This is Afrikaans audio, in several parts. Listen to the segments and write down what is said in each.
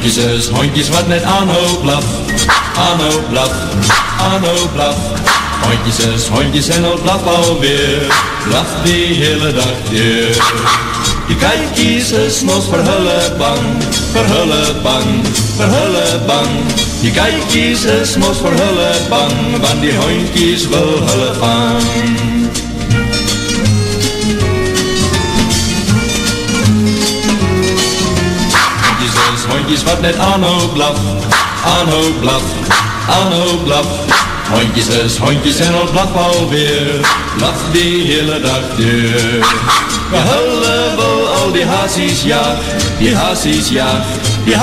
Hondjes is hondjes wat net aanhoop blaf, aanhoop blaf, aanhoop blaf. Hondjes is hondjes en al blaf alweer, blaf die hele dag weer. Die kijkies is mos vir hulle bang, vir hulle bang, vir hulle bang. Die kijkies is mos vir hulle bang, want die hondjies wil hulle vang. Hondjes wat net aanhou blaf, aanhou blaf, aanhou blaf. Hondjes is hondjes en al blaf alweer, blaf die hele dag deur. Ja, hulle wil al die haasies jaag, die haasies jaag, die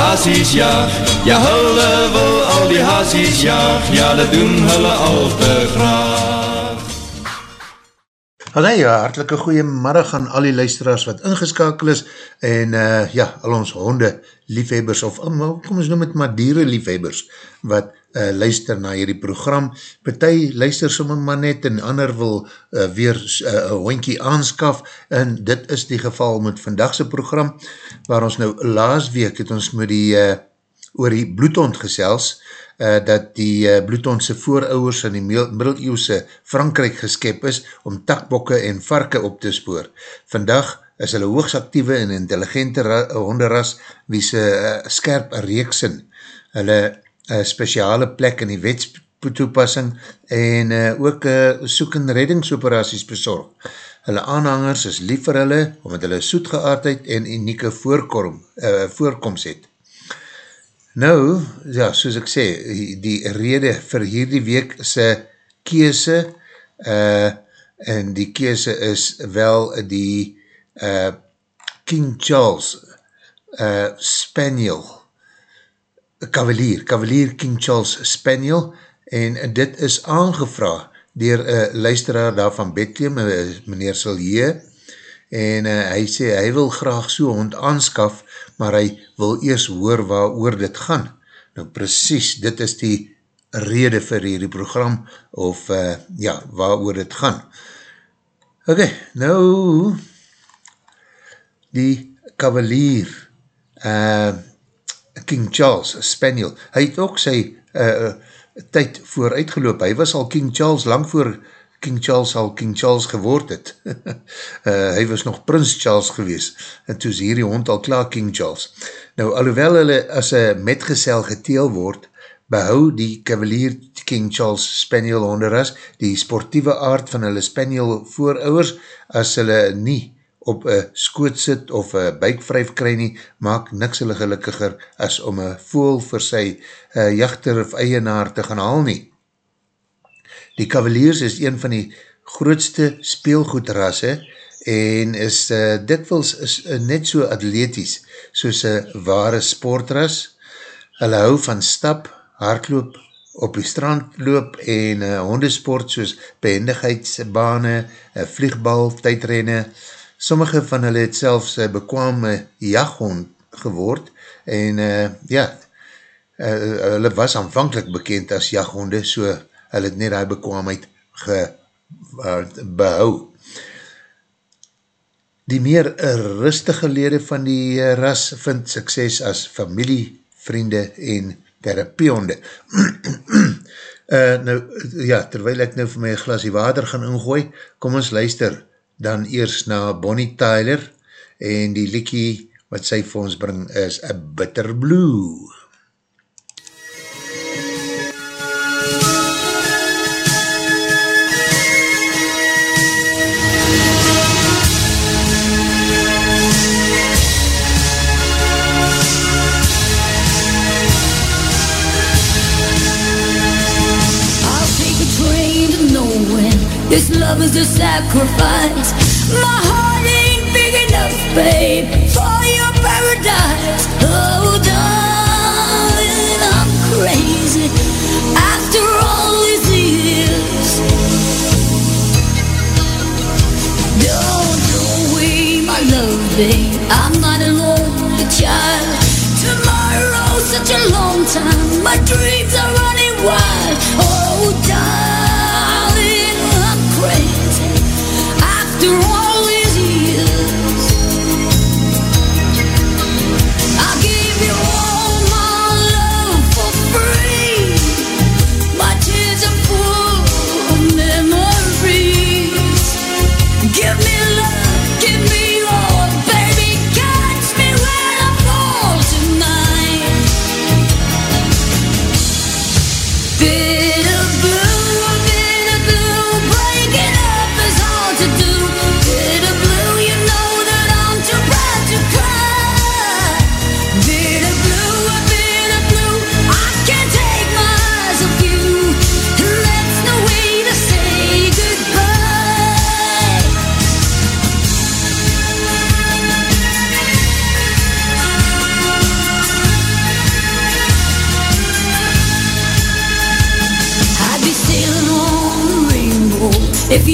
jaag. Ja, hulle wil al die haasies jaag, ja, dat doen hulle al te graag. Hallo, ja, hartelike goeie middag aan al die luisteraars wat ingeskakel is en uh, ja, al ons honde liefhebbers of kom ons noem het maar dieren liefhebbers wat uh, luister na hierdie program. Partij luister sommer maar net en ander wil uh, weer een uh, hoinkie aanskaf en dit is die geval met vandagse program waar ons nou laas week het ons met die uh, oor die bloedhond gesels uh, dat die uh, bloedhondse voorouders in die middeleeuwse Frankrijk geskep is om takbokke en varke op te spoor. Vandag is hulle hoogs actieve en intelligente honderras wie se uh, skerp reeksin hulle uh, speciale plek in die wetstoepassing en uh, ook uh, soek en reddingsoperaties bezorg. Hulle aanhangers is lief vir hulle omdat hulle soetgeaardheid en unieke voorkom, uh, voorkomst het. Nou, ja, soos ek sê, die rede vir hierdie week se keese uh, en die keese is wel die uh, King Charles uh, Spaniel Cavalier, Cavalier King Charles Spaniel en dit is aangevra dier een luisteraar daar van Bethlehem, meneer Silje en uh, hy sê hy wil graag so hond aanskaf maar hy wil eers hoor waar oor dit gaan. Nou precies, dit is die rede vir hierdie program of uh, ja, waar oor dit gaan. Ok, nou die kavalier uh, King Charles Spaniel, hy het ook sy uh, tyd vooruitgeloop, hy was al King Charles lang voor King Charles al King Charles geword het. uh, hy was nog Prins Charles gewees en toe is hierdie hond al klaar King Charles. Nou, alhoewel hulle as een metgezel geteel word, behou die cavalier King Charles Spaniel honderas die sportieve aard van hulle Spaniel voorouders as hulle nie op een skoot sit of een buikvryf kry nie, maak niks hulle gelukkiger as om een voel vir sy uh, jachter of eienaar te gaan haal nie. Die Cavaliers is een van die grootste speelgoedrasse en is uh, dikwils is, uh, net so atleties soos een ware sportras. Hulle hou van stap, hardloop, op die strand loop en uh, hondesport soos behendigheidsbane, uh, vliegbal, tydrenne, sommige van hulle het selfs uh, bekwame jaghond geword en uh, ja, uh, hulle was aanvankelijk bekend as jaghonde, so hulle het net die bekwaamheid ge, uh, behou. Die meer rustige lede van die ras vind sukses as familie, vriende en therapiehonde. uh, nou, ja, terwijl ek nou vir my glasie water gaan ingooi, kom ons luister dan eers na Bonnie Tyler en die liekie wat sy vir ons bring is A Bitter Blue. This love is a sacrifice. My heart ain't big enough, babe, for your paradise. Oh, darling, I'm crazy after all these years. Don't throw away my love, babe. I'm not a lonely child. Tomorrow's such a long time. My dreams are running wild.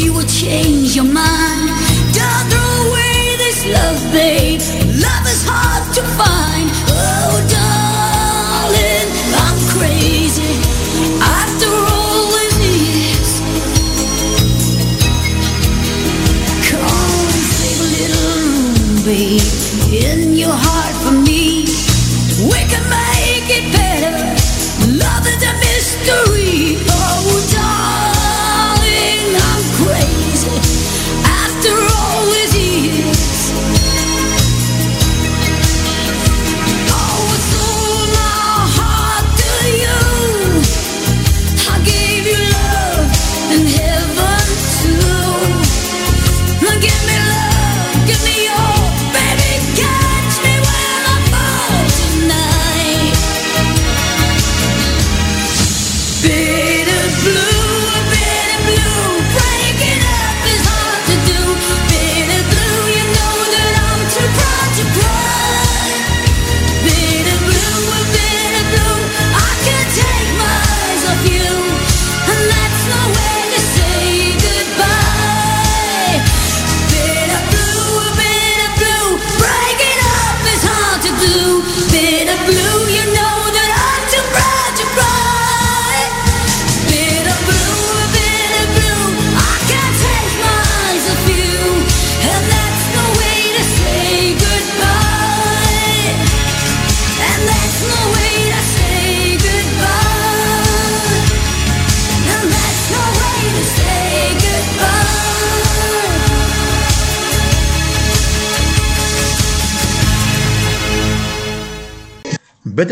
You would change your mind. Don't throw away this love, babe. Love is hard to find.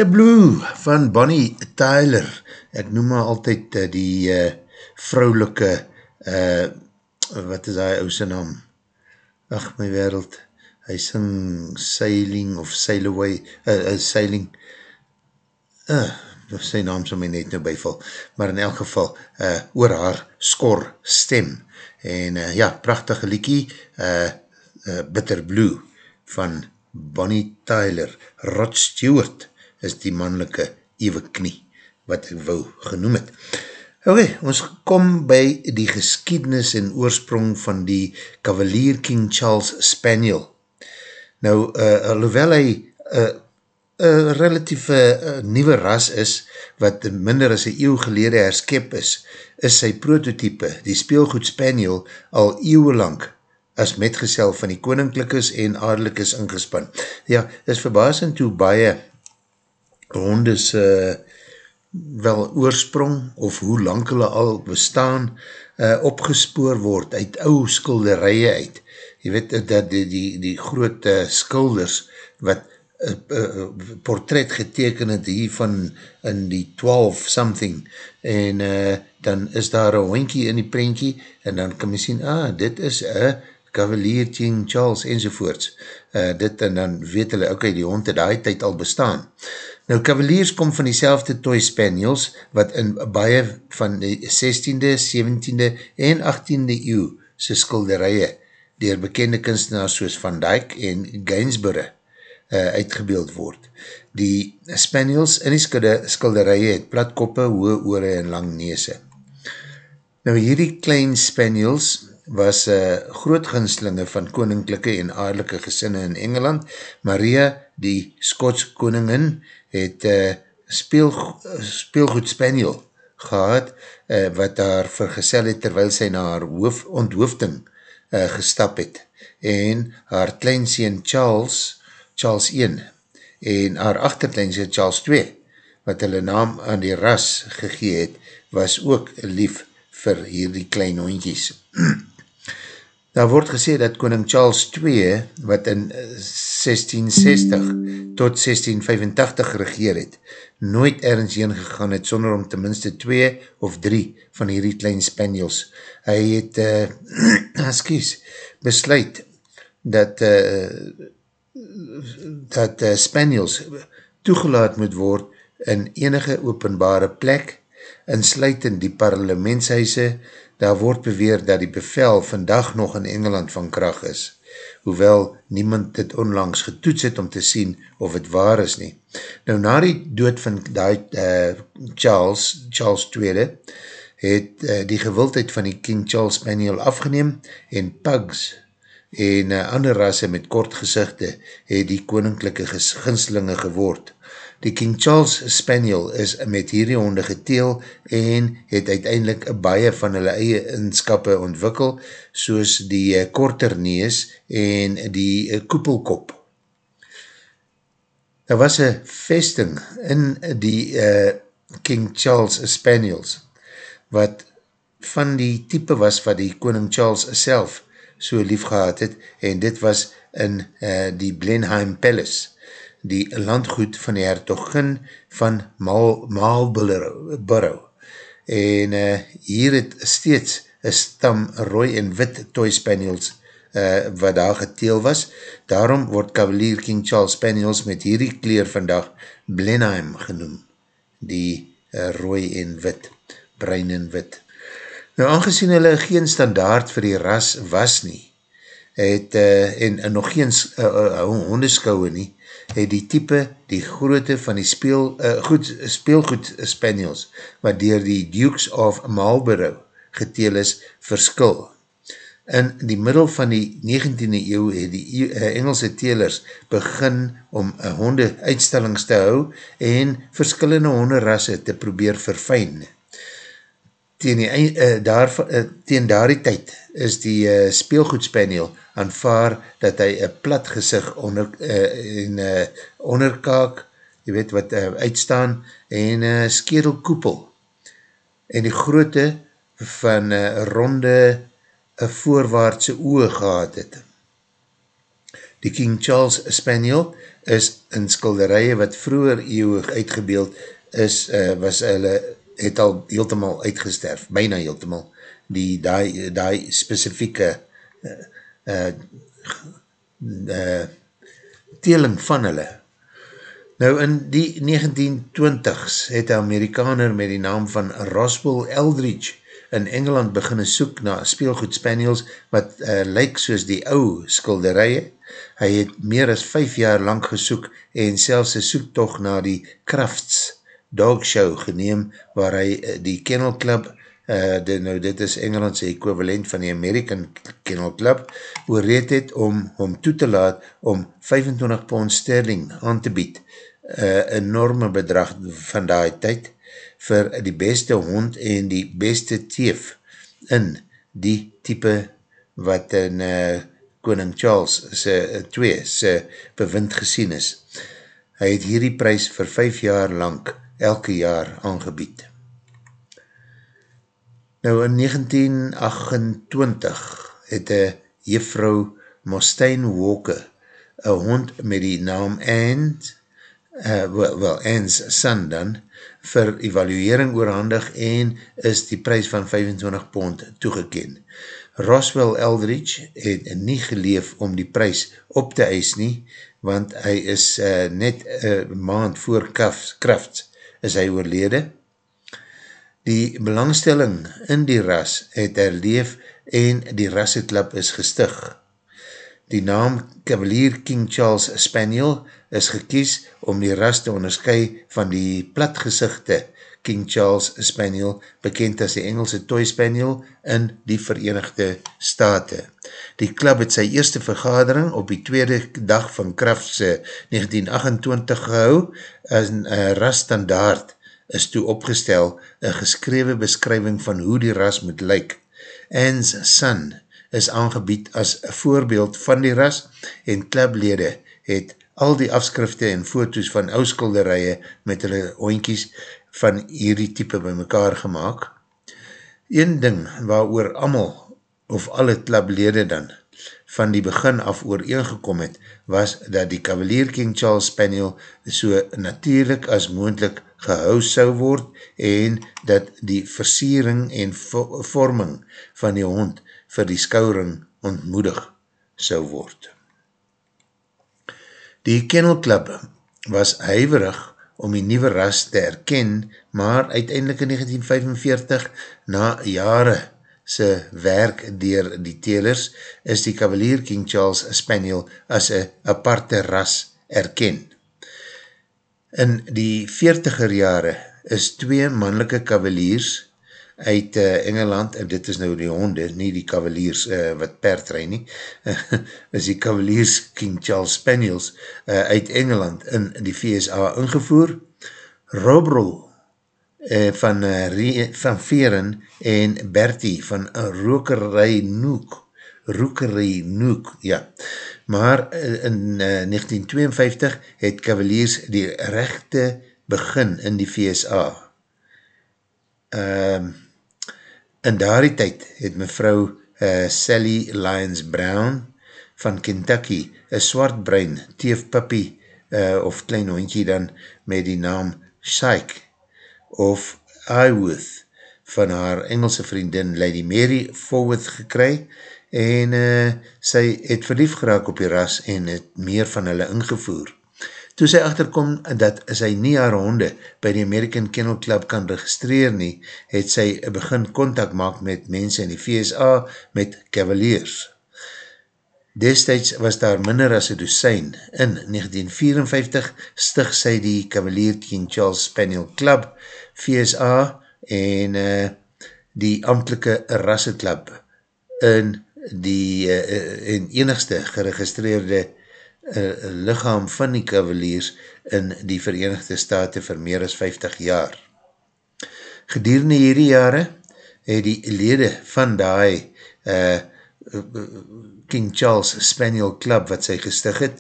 Bitter Blue van Bonnie Tyler. Ek noem maar altyd uh, die uh, vrouwelike, uh, wat is hy ouse naam? Ach, my wereld, hy sing Sailing of Sail Away, uh, uh, Sailing, uh, sy naam sal my net nou byval, maar in elk geval, uh, oor haar skor stem. En uh, ja, prachtige liekie, uh, uh, Bitter Blue van Bonnie Tyler, Rod Stewart is die mannelike ewe knie wat ek wou genoem het. Ok, ons kom by die geskiednis en oorsprong van die Cavalier King Charles Spaniel. Nou, uh, alhoewel hy uh, uh, relatief uh, nieuwe ras is, wat minder as een eeuw gelede herskep is, is sy prototype, die speelgoed Spaniel, al eeuwelang as metgesel van die koninklikes en adelikes ingespan. Ja, is verbasend hoe baie hondes uh, wel oorsprong, of hoe lang hulle al bestaan, uh, opgespoor word uit ou skilderije uit. Je weet dat die, die, die groot uh, skilders, wat uh, uh, portret geteken het hier van in die 12 something, en uh, dan is daar een hondkie in die prentjie, en dan kan jy sien, ah, dit is een Cavalier King Charles enzovoorts. Uh, dit en dan weet hulle, oké, okay, die hond het die tijd al bestaan. Nou, Cavaliers kom van die Toy Spaniels, wat in baie van die 16de, 17de en 18de eeuw sy skilderije dier bekende kunstenaars soos Van Dyck en Gainsborough uh, uitgebeeld word. Die Spaniels in die skilderije het platkoppe, hoë oore en lang neese. Nou, hierdie klein Spaniels was uh, grootginslinge van koninklijke en aardelike gesinne in Engeland. Maria, die Skots koningin, het uh, speel, speelgoed Spaniel gehad, uh, wat haar vergesel het terwyl sy na haar hoof, onthoofding uh, gestap het. En haar kleinseen Charles, Charles 1, en haar achterkleinseen Charles 2, wat hulle naam aan die ras gegee het, was ook lief vir hierdie klein hondjies. Daar word gesê dat koning Charles II, wat in 1660 tot 1685 regeer het, nooit ergens heen gegaan het sonder om tenminste twee of drie van hierdie klein spaniels. Hy het, uh, excuse, besluit dat uh, dat uh, spaniels toegelaat moet word in enige openbare plek, insluitend die parlementshuise, daar word beweer dat die bevel vandag nog in Engeland van kracht is, hoewel niemand dit onlangs getoets het om te sien of het waar is nie. Nou na die dood van die, uh, Charles, Charles II, het uh, die gewildheid van die King Charles Spaniel afgeneem en Pugs en uh, ander rasse met kort gezichte het die koninklijke ginslinge geword. Die King Charles Spaniel is met hierdie honde geteel en het uiteindelik baie van hulle eie inskappe ontwikkel, soos die uh, korter nees en die uh, koepelkop. Daar was een vesting in die uh, King Charles Spaniels, wat van die type was wat die koning Charles self so lief gehad het, en dit was in uh, die Blenheim Palace die landgoed van die hertogin van Marlborough. En uh, hier het steeds een stam rooi en wit toy spaniels uh, wat daar geteel was. Daarom word Cavalier King Charles Spaniels met hierdie kleer vandag Blenheim genoem. Die uh, rooi en wit, bruin en wit. Nou aangezien hulle geen standaard vir die ras was nie, het, uh, en, en nog geen uh, uh, hondeskouwe nie, het die type die grootte van die speel, uh, goed, speelgoed spaniels, wat dier die Dukes of Marlborough geteel is, verskil. In die middel van die 19e eeuw het die uh, Engelse telers begin om uh, honde uitstellings te hou en verskillende honderrasse te probeer verfijn. Tegen die, uh, daar, uh, tegen daar die tyd is die uh, speelgoed spaniel aanvaar dat hy een plat gezicht onder, uh, en uh, onderkaak, jy weet wat uh, uitstaan, en uh, skedelkoepel. En die groote van uh, ronde uh, voorwaartse oe gehad het. Die King Charles Spaniel is in skilderije wat vroeger eeuwig uitgebeeld is, uh, was hulle, het al heeltemaal uitgesterf, bijna heeltemaal, die die, die specifieke uh, uh, uh, teling van hulle. Nou in die 1920s het een Amerikaner met die naam van Roswell Eldridge in Engeland beginne soek na speelgoed spaniels wat uh, lyk soos die ou skilderije. Hy het meer as 5 jaar lang gesoek en selfs een soektocht na die Crafts Dog Show geneem waar hy die Kennel Club eh, dit, nou dit is Engelandse equivalent van die American Kennel Club, oorreed het om hom toe te laat om 25 pond sterling aan te bied, uh, enorme bedrag van die tyd, vir die beste hond en die beste teef in die type wat in uh, Koning Charles se uh, twee se bewind gesien is. Hy het hierdie prijs vir 5 jaar lang elke jaar aangebied. Nou in 1928 het een juffrou Mostein Walker een hond met die naam Anne's, uh, well, well, Anne's son dan, vir evaluering oorhandig en is die prijs van 25 pond toegeken. Roswell Eldridge het nie geleef om die prijs op te eis nie, want hy is uh, net een maand voor kraft is hy oorlede Die belangstelling in die ras het herleef en die rasseklap is gestig. Die naam Cavalier King Charles Spaniel is gekies om die ras te onderskui van die platgezichte King Charles Spaniel, bekend as die Engelse Toy Spaniel in die Verenigde Staten. Die klub het sy eerste vergadering op die tweede dag van kraftse 1928 gehou as een rasstandaard is toe opgestel een geskrewe beskrywing van hoe die ras moet lyk. Anne's son is aangebied as voorbeeld van die ras en klublede het al die afskrifte en foto's van ouskulderije met hulle hoinkies van hierdie type by mekaar gemaakt. Een ding waar oor amal of alle klablede dan, van die begin af ooreengekom het, was dat die Cavalier King Charles Spaniel so natuurlijk as moendlik gehou sou word en dat die versiering en vorming van die hond vir die skouring ontmoedig sou word. Die Kennel Club was huiverig om die nieuwe ras te erken, maar uiteindelik in 1945, na jare sy werk dier die telers, is die Cavalier King Charles Spaniel as een aparte ras erken. In die 40er jare is twee mannelike cavaliers uit uh, Engeland, en dit is nou die honde, nie die cavaliers uh, wat perd rij nie, is die cavaliers King Charles Spaniels uh, uit Engeland in die VSA ingevoer. Robrol uh, van, uh, van Veren en Bertie van Rokerij Noek, Rokerij Noek, ja. Maar uh, in uh, 1952 het cavaliers die rechte begin in die VSA. Ehm, um, In daardie tyd het mevrou uh, Sally Lyons Brown van Kentucky, een swartbrein teefpuppie uh, of klein hondje dan met die naam Syke of Iworth van haar Engelse vriendin Lady Mary Forward gekry en uh, sy het verlief geraak op die ras en het meer van hulle ingevoer. Toe sy achterkom dat sy nie haar honde by die American Kennel Club kan registreer nie, het sy begin contact maak met mense in die VSA met cavaliers. Destijds was daar minder as een dosijn. In 1954 stig sy die Cavalier King Charles Spaniel Club, VSA en uh, die amtelike rasseklub in die uh, en enigste geregistreerde uh, lichaam van die cavaliers in die Verenigde Staten vir meer as 50 jaar. Gedurende hierdie jare het die lede van die uh, King Charles Spaniel Club wat sy gestig het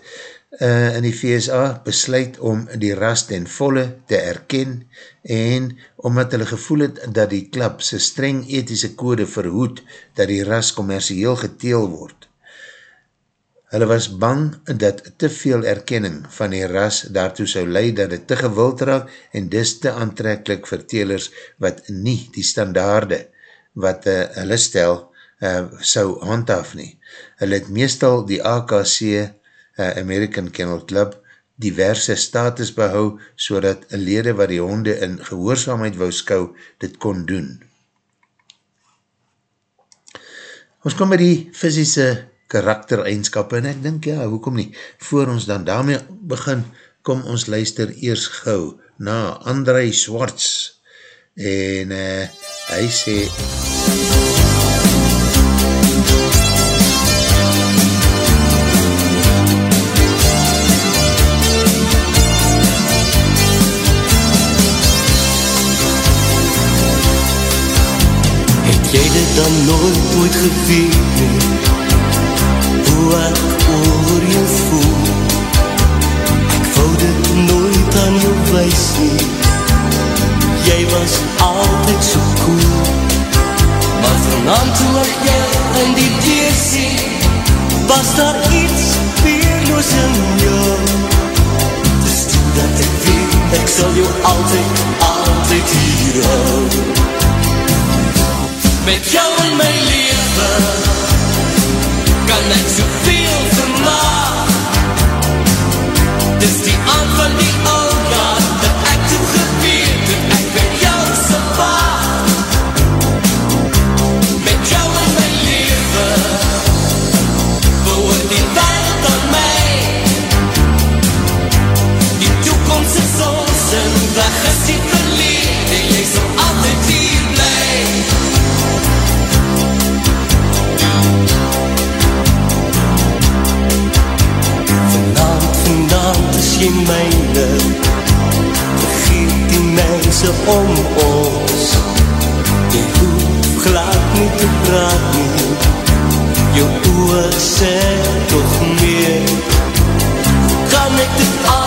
uh, in die VSA besluit om die ras ten volle te erken en omdat hulle gevoel het dat die club sy streng ethische code verhoed dat die ras commercieel geteel word. Hulle was bang dat te veel erkenning van die ras daartoe sou leid dat het te gewild raak en dis te aantrekkelijk vir telers wat nie die standaarde wat uh, hulle stel uh, sou handhaaf nie. Hulle het meestal die AKC uh, American Kennel Club diverse status behou so dat lede wat die honde in gehoorzaamheid wou skou dit kon doen. Ons kom by die fysische karaktereigenskap en ek dink ja, hoekom nie, voor ons dan daarmee begin, kom ons luister eers gauw na André Swartz en uh, hy sê Het jy dit dan nooit ooit geweet nie hoe ek oor jou voel Ek wou dit nooit aan jou wees nie Jy was altyd so cool. Maar vanavond toe ek jou in die deur sien Was daar iets weerloos in jou? Dis toe dat ek weet Ek sal jou altyd, altyd hier hou Met jou in my leven. Kan ek soveel vermaak Dis die aan van die oudaad Dat ek toe het ek ben jou so waard Met jou in my leven. Behoor die wereld aan my Die toekomst is ons en weg is die jy myne. Vergeet die mense om ons. Jy hoef glad nie te praat nie. Jou oor sê toch meer. Kan ek dit aan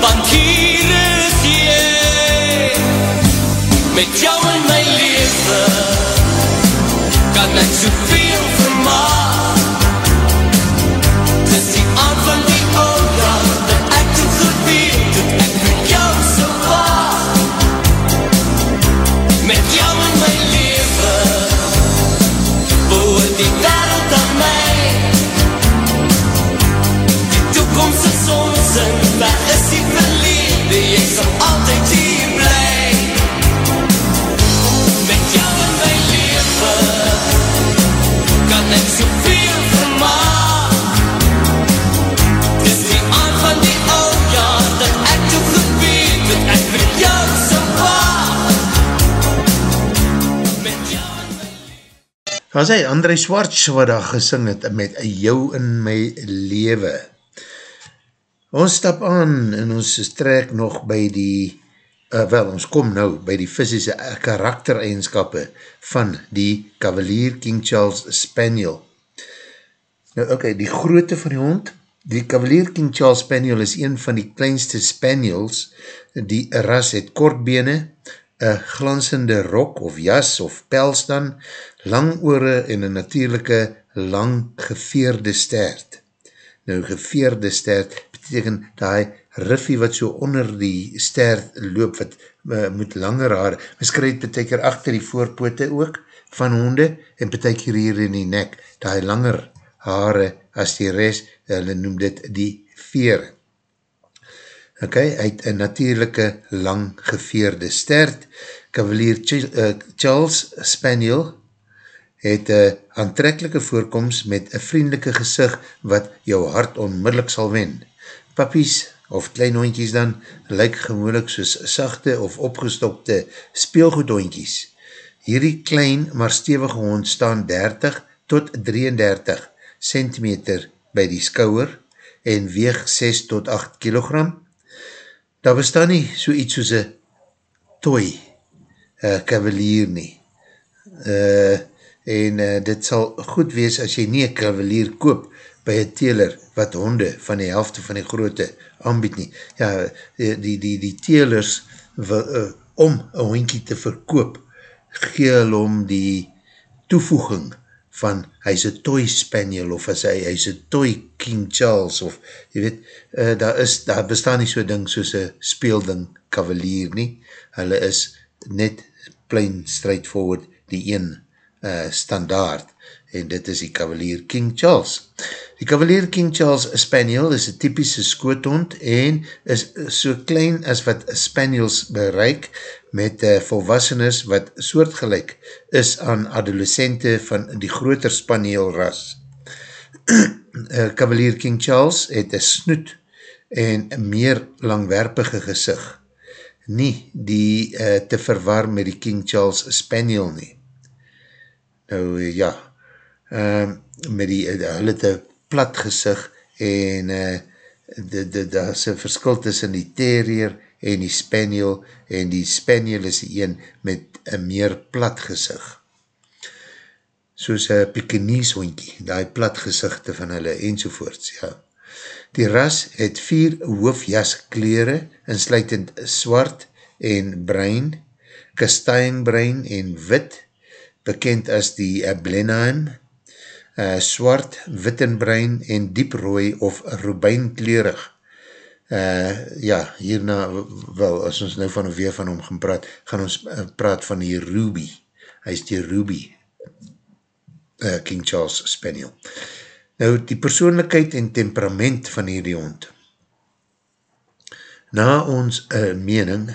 want hier is Was hy André Swartz wat daar gesing het met jou in my lewe. Ons stap aan en ons trek nog by die, uh, wel ons kom nou by die fysische karaktereigenskappe van die Cavalier King Charles Spaniel. Nou oké, okay, die grootte van die hond, die Cavalier King Charles Spaniel is een van die kleinste Spaniels, die ras het kortbene, een glansende rok of jas of pels dan, lang oore en een natuurlijke lang geveerde stert. Nou geveerde stert beteken die riffie wat so onder die stert loop, wat uh, moet langer haar, ons krijg beteker achter die voorpote ook van honde, en beteker hier in die nek, die langer haare as die rest, hulle noem dit die veer. Ok, hy het een natuurlijke lang geveerde stert, Cavalier Ch uh, Charles Spaniel het een aantrekkelike voorkomst met een vriendelike gezicht wat jou hart onmiddellik sal wen. Papies of klein hondjies dan lyk gewoonlik soos sachte of opgestopte speelgoedhondjies. Hierdie klein maar stevige hond staan 30 tot 33 centimeter by die skouwer en weeg 6 tot 8 kilogram. Daar bestaan nie so iets soos een toy uh, cavalier nie. Uh, en uh, dit sal goed wees as jy nie een cavalier koop by een teler wat honde van die helfte van die grootte aanbied nie. Ja, die, die, die, die telers wil, uh, om een hondkie te verkoop, gee hulle om die toevoeging van hy is een toy spaniel of as hy, hy is een toy King Charles of jy weet, uh, daar, is, daar bestaan nie so ding soos een speelding cavalier nie, hulle is net plain straightforward die een uh, standaard en dit is die Cavalier King Charles. Die Cavalier King Charles Spaniel is een typische skoothond en is so klein as wat Spaniels bereik met uh, volwassenes wat soortgelijk is aan adolescente van die groter Spaniel ras. uh, Cavalier King Charles het een snoet en meer langwerpige gezicht nie die uh, te verwar met die King Charles Spaniel nie. Nou ja, uh, met die, uh, hulle te plat gezicht en uh, daar is een verskil tussen die terrier en die spaniel en die spaniel is die een met een meer plat gezicht. Soos een Pekinies hondkie, die plat gezichte van hulle enzovoorts, ja. Die ras het vier hoofjas kleren, insluitend swart en bruin, kastainbruin en wit, bekend as die Blenheim, uh, swart, wit en bruin en dieprooi of robijnkleurig. Uh, ja, hierna, wel, as ons nou van weer van hom gaan praat, gaan ons uh, praat van die Ruby. Hy is die Ruby, uh, King Charles Spaniel. Nou, die persoonlijkheid en temperament van hierdie hond. Na ons uh, mening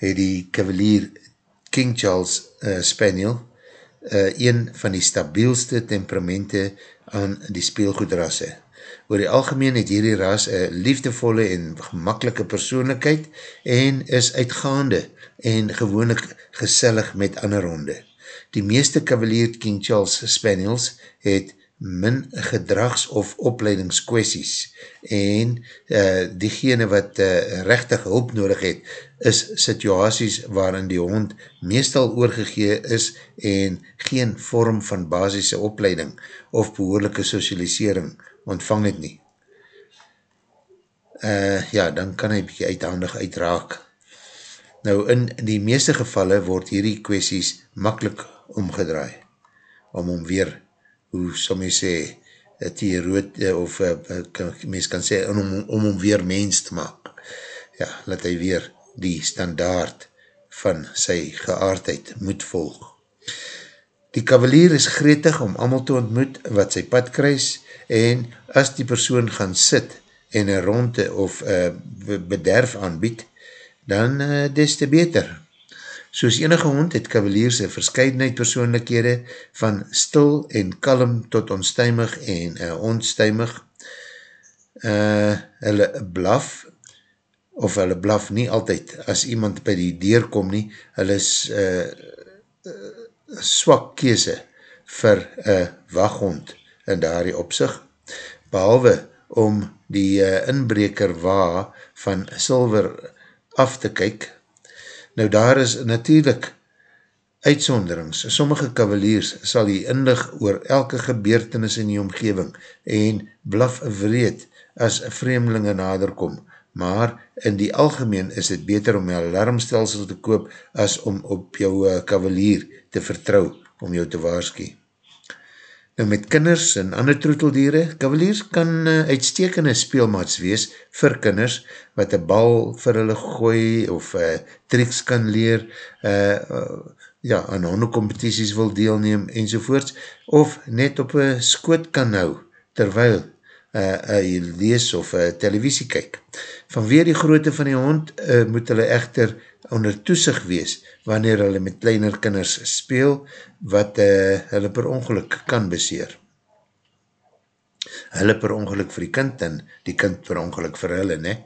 het die cavalier King Charles uh, Spaniel uh, een van die stabielste temperamente aan die speelgoedrasse. Oor die algemeen het hierdie ras een liefdevolle en gemakkelike persoonlijkheid en is uitgaande en gewoonlik gesellig met ander honde. Die meeste cavalier King Charles Spaniels het min gedrags- of opleidingskwesties en uh, diegene wat uh, rechtig hulp nodig het, is situaties waarin die hond meestal oorgegee is en geen vorm van basisse opleiding of behoorlijke socialisering ontvang het nie. uh, ja, dan kan hy bykie uithandig uitraak. Nou, in die meeste gevalle word hierdie kwesties makkelijk omgedraai, om om weer, hoe sal my sê, die rood, of uh, mens kan sê, om, om om weer mens te maak. Ja, laat hy weer die standaard van sy geaardheid moet volg. Die kavalier is gretig om amal te ontmoet wat sy pad kruis en as die persoon gaan sit en een ronde of uh, bederf aanbied, dan uh, des te beter. Soos enige hond het kavalierse verscheidenheid persoonlikhede van stil en kalm tot onstuimig en uh, onstuimig. Uh, hulle blaf of hulle blaf nie altyd as iemand by die deur kom nie, hulle is uh, uh, swak kese vir uh, waghond in daardie opzicht, behalwe om die uh, inbreker wa van silver af te kyk. Nou daar is natuurlijk uitsonderings. Sommige kavaliers sal die indig oor elke gebeurtenis in die omgeving en blaf vreed as vreemdelinge naderkom, maar in die algemeen is het beter om jou alarmstelsel te koop as om op jou kavalier te vertrouw om jou te waarskie. Nou met kinders en ander troeteldiere, kavaliers kan uh, uitstekende speelmaats wees vir kinders wat een bal vir hulle gooi of uh, tricks kan leer, uh, uh, ja, aan hondecompetities wil deelneem enzovoorts, of net op een skoot kan hou, terwyl uh, hy lees of uh, televisie kyk. Vanweer die grootte van die hond uh, moet hulle echter onder toesig wees, wanneer hulle met kleiner kinders speel, wat uh, hulle per ongeluk kan beseer. Hulle per ongeluk vir die kind en die kind per ongeluk vir hulle, ne?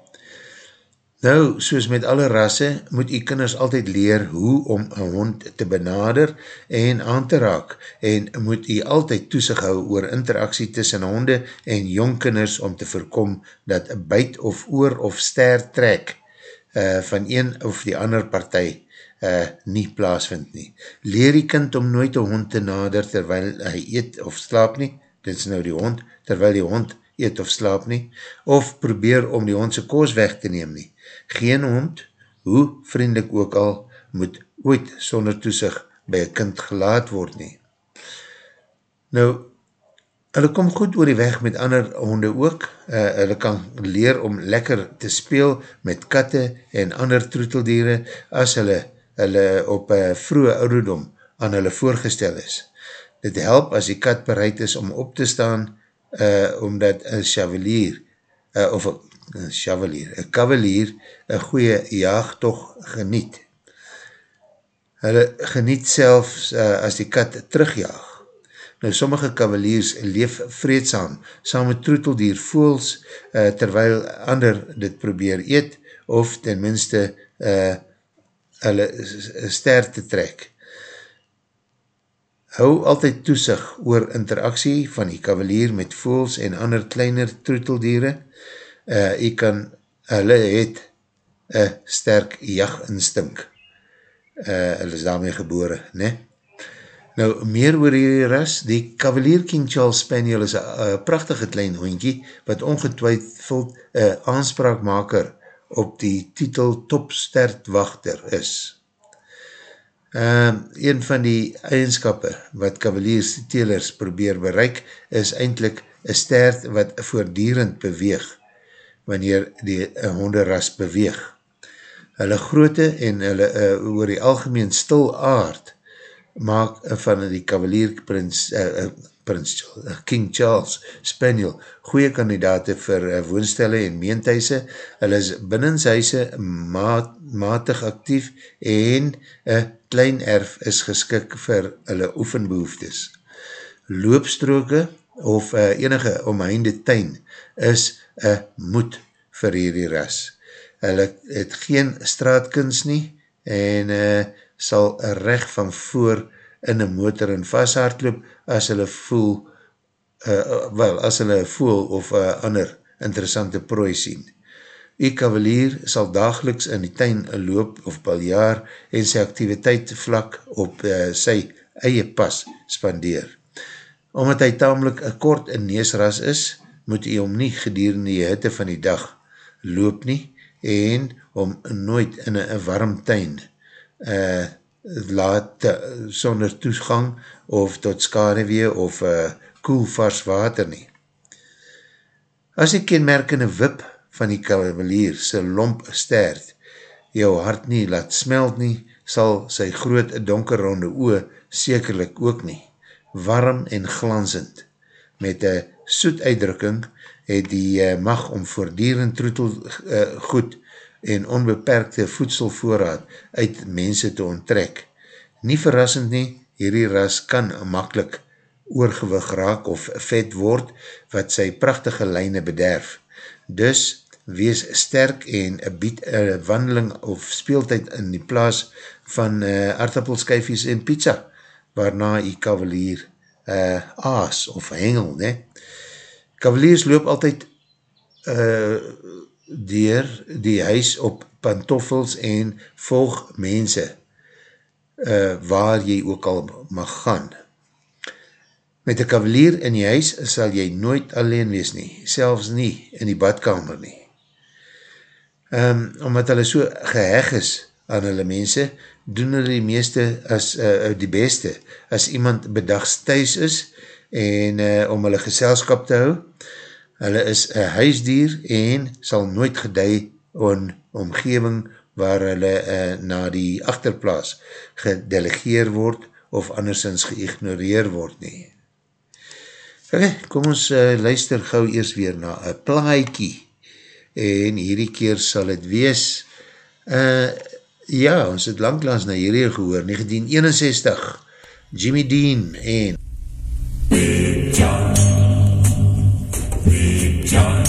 Nou, soos met alle rasse, moet die kinders altyd leer hoe om een hond te benader en aan te raak en moet die altyd toesig hou oor interaksie tussen honde en jong kinders om te voorkom dat byt of oor of ster trek uh, van een of die ander partij uh, nie plaasvind nie. Leer die kind om nooit een hond te nader terwyl hy eet of slaap nie, dit is nou die hond, terwyl die hond eet of slaap nie, of probeer om die hondse koos weg te neem nie. Geen hond, hoe vriendelik ook al, moet ooit sonder toesig by een kind gelaat word nie. Nou, hulle kom goed oor die weg met ander honde ook, uh, hulle kan leer om lekker te speel met katte en ander troeteldiere as hulle hulle op een vroege ouderdom aan hulle voorgestel is. Dit help as die kat bereid is om op te staan, uh, omdat een chavalier, uh, of een chavalier, een cavalier, een goeie jaagtog geniet. Hulle geniet selfs uh, as die kat terugjaag. Nou, sommige cavaliers leef vreedzaam, saam met troeteldier voels, uh, terwyl ander dit probeer eet, of ten minste uh, hulle ster te trek. Hou altyd toesig oor interaksie van die kavalier met voels en ander kleiner troeteldiere. Uh, jy kan, hulle het een sterk jaginstinkt. Uh, hulle is daarmee gebore, ne? Nou, meer oor hierdie ras, die Cavalier King Charles Spaniel is een prachtige klein hoentje, wat ongetwijfeld een aanspraakmaker op die titel topstertwachter is. Uh, een van die eigenskappe wat cavaliers telers probeer bereik is eindelijk een stert wat voordierend beweeg wanneer die uh, honderras beweeg. Hulle groote en hulle uh, oor die algemeen stil aard maak van die cavalier prins, uh, uh, Prins King Charles Spaniel, goeie kandidate vir uh, woonstelle en meenthuise. Hulle is binnenshuise maat, matig actief en een klein erf is geskik vir hulle oefenbehoeftes. Loopstroke of uh, enige omheinde tuin is een moed vir hierdie ras. Hulle het geen straatkunst nie en uh, sal recht van voor in een motor en vasthardloop as hulle voel, uh, wel, as hulle voel of uh, ander interessante prooi sien. Die kavalier sal dageliks in die tuin loop of baljaar en sy activiteit vlak op uh, sy eie pas spandeer. Omdat hy tamelijk een kort in neesras is, moet hy om nie gedurende die hitte van die dag loop nie en om nooit in een warm tuin uh, laat sonder toesgang of tot skadewee of uh, koel vars water nie. As die kenmerkende wip van die kavalier sy lomp stert, jou hart nie laat smelt nie, sal sy groot donkerronde oe sekerlik ook nie. Warm en glansend, met een soet uitdrukking, het die uh, mag om voordierend troetel uh, goed en onbeperkte voedselvoorraad uit mense te onttrek. Nie verrassend nie, hierdie ras kan makkelijk oorgewig raak of vet word, wat sy prachtige lijne bederf. Dus, wees sterk en bied een wandeling of speeltijd in die plaas van uh, aardappelskyfies en pizza, waarna die kavalier uh, aas of hengel, ne? Kavaliers loop altyd uh, dier die huis op pantoffels en volg mense uh, waar jy ook al mag gaan. Met een kavalier in die huis sal jy nooit alleen wees nie, selfs nie in die badkamer nie. Um, omdat hulle so geheg is aan hulle mense, doen hulle die meeste as uh, die beste, as iemand bedags thuis is en uh, om hulle geselskap te hou. Hulle is een huisdier en sal nooit gedei in omgeving waar hulle uh, na die achterplaas gedelegeer word of andersins geignoreer word nie. Ok, kom ons uh, luister gauw eers weer na een plaaikie en hierdie keer sal het wees uh, ja, ons het langklaas na hierdie gehoor 1961 Jimmy Dean en Big John Big John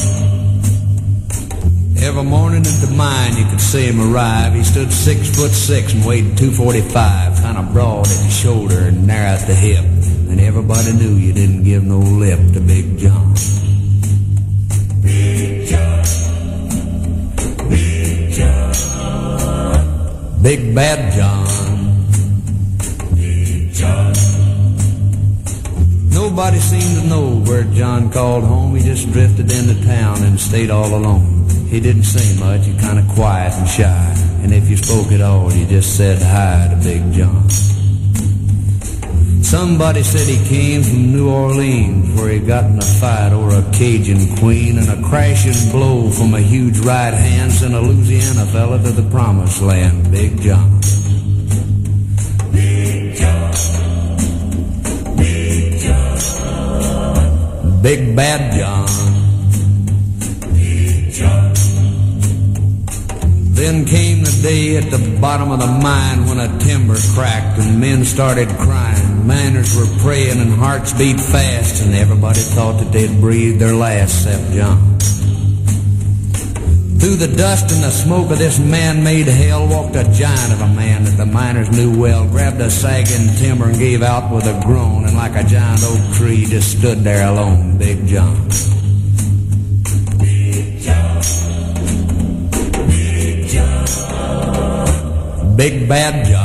Every morning at the mine you could see him arrive He stood six foot six and weighed 245 Kind of broad at the shoulder and narrow at the hip And everybody knew you didn't give no lip to Big John. Big Bad John. Big John. Nobody seemed to know where John called home. He just drifted into town and stayed all alone. He didn't say much, he kind of quiet and shy. And if you spoke at all, you just said hi to Big John. Somebody said he came from New Orleans where he got in a fight over a Cajun queen and a crashing blow from a huge right hand sent a Louisiana fella to the promised land, Big John. Big John. Big John. Big Bad John. Big John. Then came the day at the bottom of the mine when a timber cracked and men started crying. Miners were praying and hearts beat fast and everybody thought that they'd breathed their last except John. Through the dust and the smoke of this man-made hell walked a giant of a man that the miners knew well, grabbed a sagging timber and gave out with a groan and like a giant oak tree just stood there alone, Big John. Big John. Big John. Big Bad John.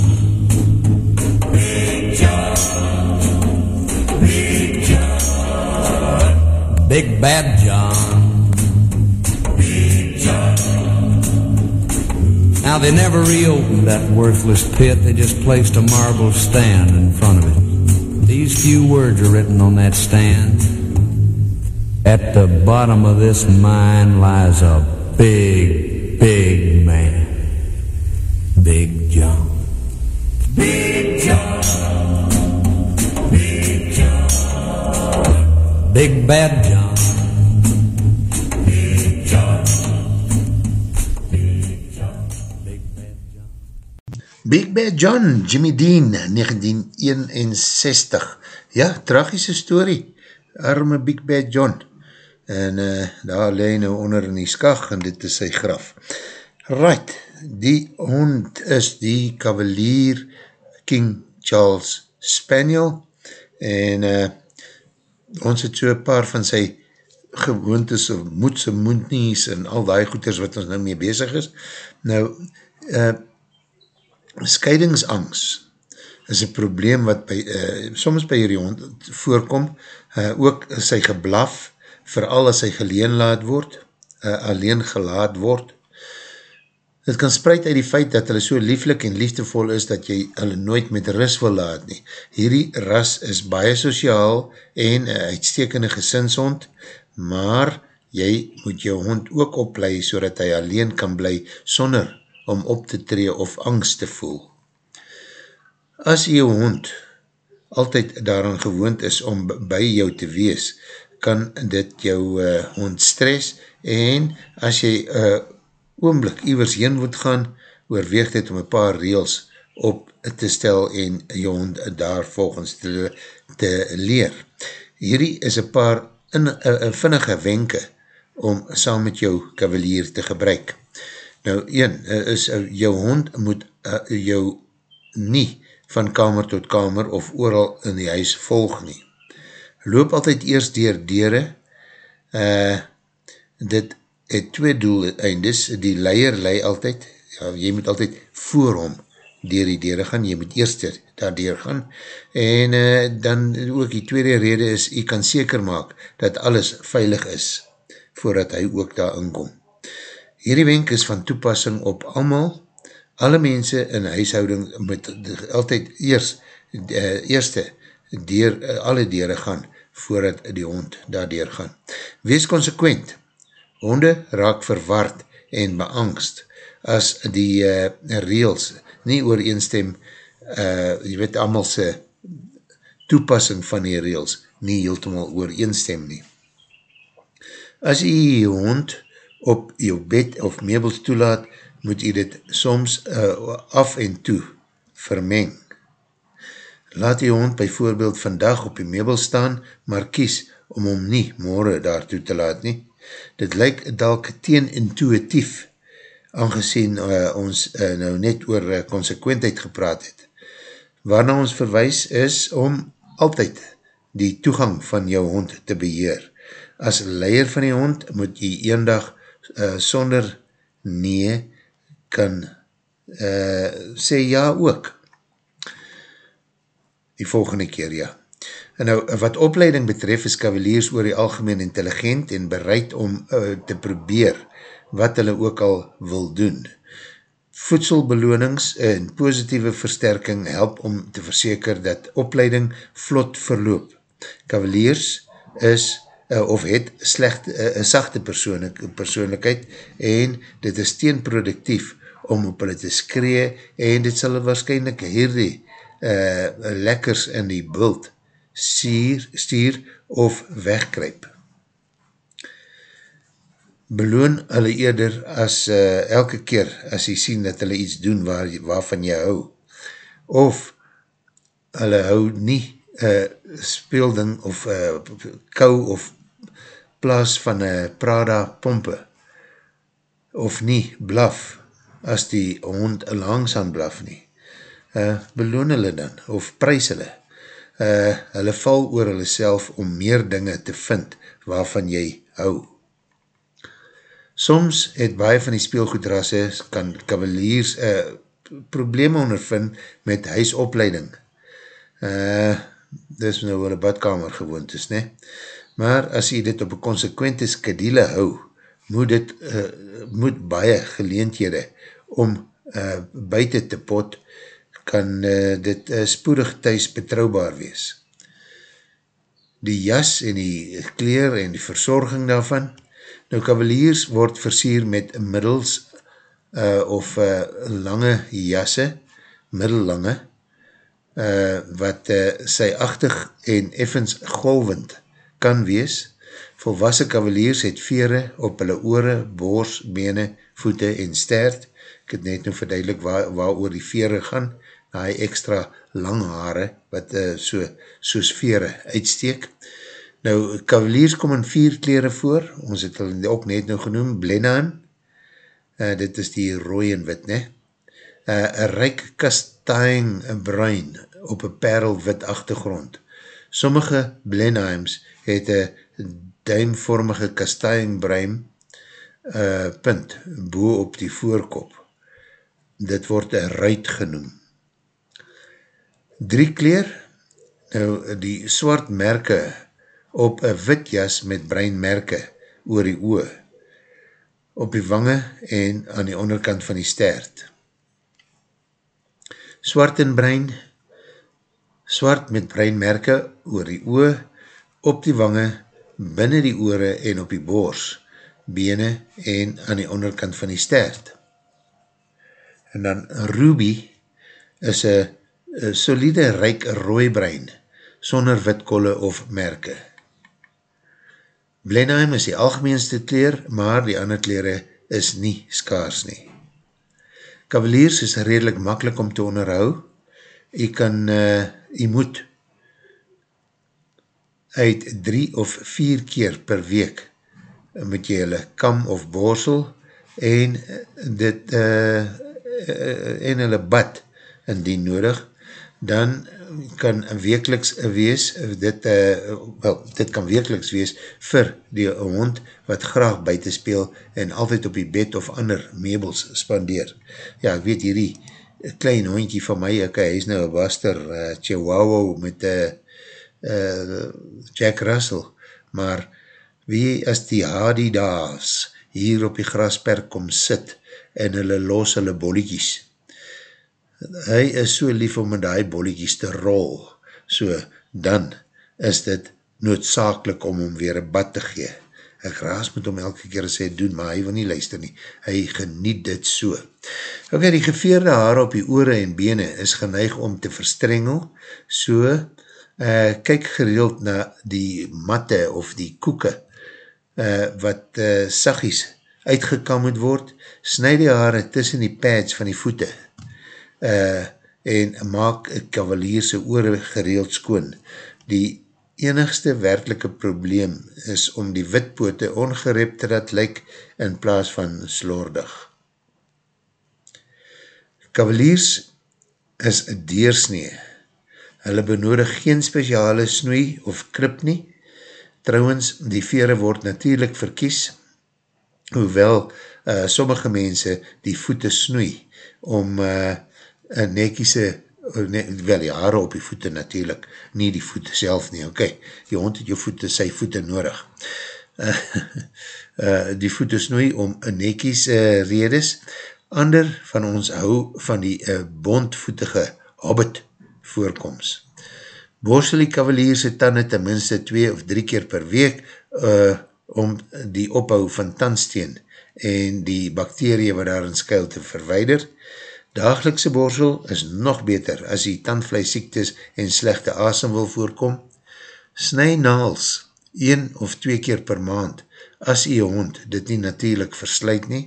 Big Bad John. Big John. Now they never reopened that worthless pit. They just placed a marble stand in front of it. These few words are written on that stand. At the bottom of this mine lies a big, big man. Big John. Big John. Big John. Big Bad Big Bad John, Jimmy Dean, 1961. Ja, tragische story. Arme Big Bad John. en uh, daar leid nou onder in die skag en dit is sy graf. Right, die hond is die cavalier King Charles Spaniel en uh, ons het so paar van sy gewoontes of moedse moednies en al die goeders wat ons nou mee bezig is. Nou, uh, scheidingsangst is een probleem wat by, uh, soms by hierdie hond voorkom, uh, ook sy geblaf, vooral as hy geleen laat word, uh, alleen gelaat word. Het kan spreid uit die feit dat hulle so lieflik en liefdevol is dat jy hulle nooit met ris wil laat nie. Hierdie ras is baie sociaal en uh, uitstekende gesinshond, maar jy moet jou hond ook oplei so dat hy alleen kan bly sonder om op te tree of angst te voel. As jou hond altyd daaraan gewoond is om by jou te wees, kan dit jou uh, hond stress en as jy uh, oomblik iwers heen moet gaan, oorweeg dit om een paar reels op te stel en jou hond daar volgens te, te leer. Hierdie is een paar in, uh, vinnige wenke om saam met jou kavalier te gebruik. Nou, een is uh, jou hond moet uh, jou nie van kamer tot kamer of ooral in die huis volg nie. Loop altyd eerst dier dere, uh, dit het twee doel eindes, die leier lei altyd, ja, jy moet altyd voor hom dier die dere gaan, jy moet eerst daar dier gaan, en uh, dan ook die tweede rede is, jy kan seker maak dat alles veilig is, voordat hy ook daar inkom. Hierdie wenk is van toepassing op allemaal, alle mense in huishouding moet altyd eers, uh, eerste dier, uh, alle dieren gaan voordat die hond daar dier gaan. Wees consequent, honde raak verward en beangst as die uh, reels nie ooreenstem, uh, jy weet allemaal sy toepassing van die reels nie heeltemaal ooreenstem nie. As jy hond op jou bed of meubels toelaat, moet jy dit soms uh, af en toe vermeng. Laat die hond byvoorbeeld vandag op die meubel staan, maar kies om hom nie morgen daartoe te laat nie. Dit lyk dalk teen intuïtief, aangezien uh, ons uh, nou net oor uh, consequentheid gepraat het. Waarna ons verwijs is om altyd die toegang van jou hond te beheer. As leier van die hond moet jy eendag uh, sonder nee kan uh, sê ja ook. Die volgende keer, ja. En nou, wat opleiding betref, is kavaliers oor die algemeen intelligent en bereid om uh, te probeer wat hulle ook al wil doen. Voedselbelonings en positieve versterking help om te verseker dat opleiding vlot verloop. Kavaliers is uh, of het slecht, uh, een sachte persoonlijkheid en dit is teenproductief om op hulle te skree en dit sal waarschijnlijk hierdie uh, lekkers in die bult sier, stier of wegkryp. Beloon hulle eerder as uh, elke keer as jy sien dat hulle iets doen waar, waarvan jy hou. Of hulle hou nie uh, speelding of uh, kou of plaas van uh, Prada pompe of nie blaf as die hond langs aan blaf nie. Uh, beloon hulle dan, of prijs hulle. Uh, hulle val oor hulle self om meer dinge te vind waarvan jy hou. Soms het baie van die speelgoedrasse kan kavaliers uh, probleme ondervind met huisopleiding. Uh, dis nou wel een badkamer gewoond is, ne? Maar as jy dit op een consequente skedule hou, moet dit uh, moet baie geleendhede om uh, buiten te pot, kan uh, dit uh, spoedig thuis betrouwbaar wees. Die jas en die kleer en die verzorging daarvan, nou kavaliers word versier met middels uh, of uh, lange jasse, middellange, uh, wat uh, sy achtig en effens golvend kan wees. Volwassen kavaliers het vere op hulle oore, boors, bene, voete en stert, ek het net nou verduidelik waar, waar oor die vere gaan, die extra lang haare, wat uh, so, soos vere uitsteek. Nou, kavaliers kom in vier kleren voor, ons het al ook net nou genoem, Blenheim, uh, dit is die rooi en wit, ne? Uh, een ryk kastijn bruin op een perelwit achtergrond. Sommige Blenheims het een duimvormige kastijn bruin uh, punt boe op die voorkop. Dit word een ruit genoem. Drie kleer, nou die swart merke op een wit jas met bruin merke oor die oor op die wange en aan die onderkant van die stert. Swart en brein, swart met breinmerke oor die oor, op die wange, binnen die oore en op die boors, bene en aan die onderkant van die stert. En dan Ruby is een solide, ryk rooi brein, sonder witkolle of merke. Blenheim is die algemeenste kleer, maar die ander kleren is nie skaars nie. Kavaliers is redelijk makkelijk om te onderhou. Jy kan, uh, jy moet uit drie of vier keer per week moet jy hulle kam of borsel en dit uh, en hulle bad indien nodig, dan kan wekeliks wees, dit, uh, wel, dit kan wekeliks wees vir die hond wat graag buiten speel en altyd op die bed of ander meubels spandeer. Ja, ek weet hierdie klein hondkie van my, ek, hy is nou een waster uh, chihuahua met uh, uh, Jack Russell, maar wie as die hadidaas hier op die grasperk kom sit en hulle los hulle bolliekies, hy is so lief om met die bolletjies te rol, so dan is dit noodzakelik om hom weer een bad te gee. Ek raas met hom elke keer sê doen, maar hy wil nie luister nie. Hy geniet dit so. Ok, die geveerde haar op die oore en bene is geneig om te verstrengel, so uh, kyk gereeld na die matte of die koeke uh, wat uh, sagies uitgekam moet word, snijd die haare tussen die pads van die voete uh, en maak kavalierse oore gereeld skoon. Die enigste werkelike probleem is om die witpote ongerep te dat lyk in plaas van slordig. Kavaliers is deersnee. Hulle benodig geen speciale snoei of krip nie. Trouwens, die vere word natuurlijk verkies, hoewel uh, sommige mense die voete snoei om uh, een nekiese, ne, wel die haare op die voete natuurlijk, nie die voete self nie, ok, die hond het jou voete, sy voete nodig. Uh, uh, die voete snoei om een nekies uh, redes, ander van ons hou van die uh, bondvoetige hobbit voorkomst. Borsel die kavalierse tanden ten minste twee of drie keer per week uh, om die ophou van tandsteen en die bakterie wat daarin skuil te verweider. Dagelikse borsel is nog beter as die tandvleisiektes en slechte asem wil voorkom. Snij naals, een of twee keer per maand, as die hond dit nie natuurlijk versluit nie.